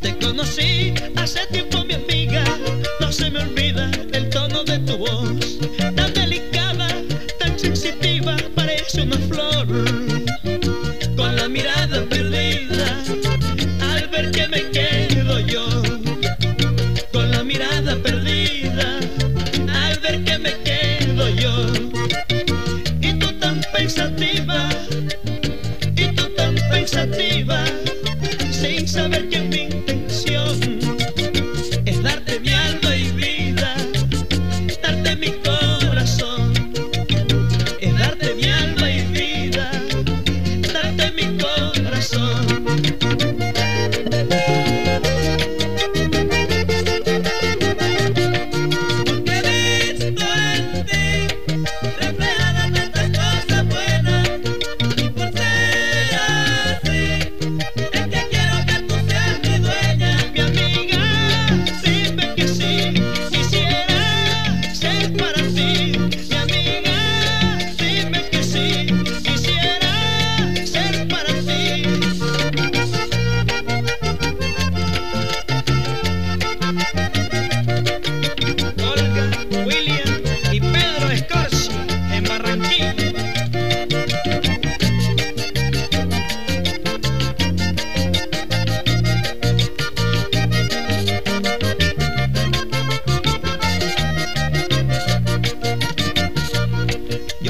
Te conocí hace tiempo, mi amiga. No se me olvida el tono de tu voz. Tan delicada, tan sensitiva, parece una flor. Con la mirada give me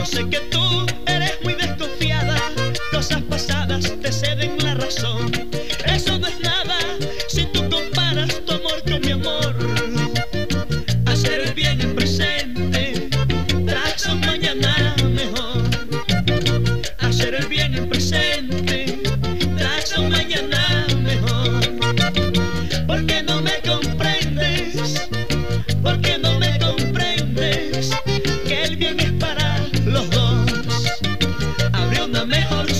sé que tú eres muy desconfiada, cosas pasadas te ceden la razón. los dos. Abrió una mejor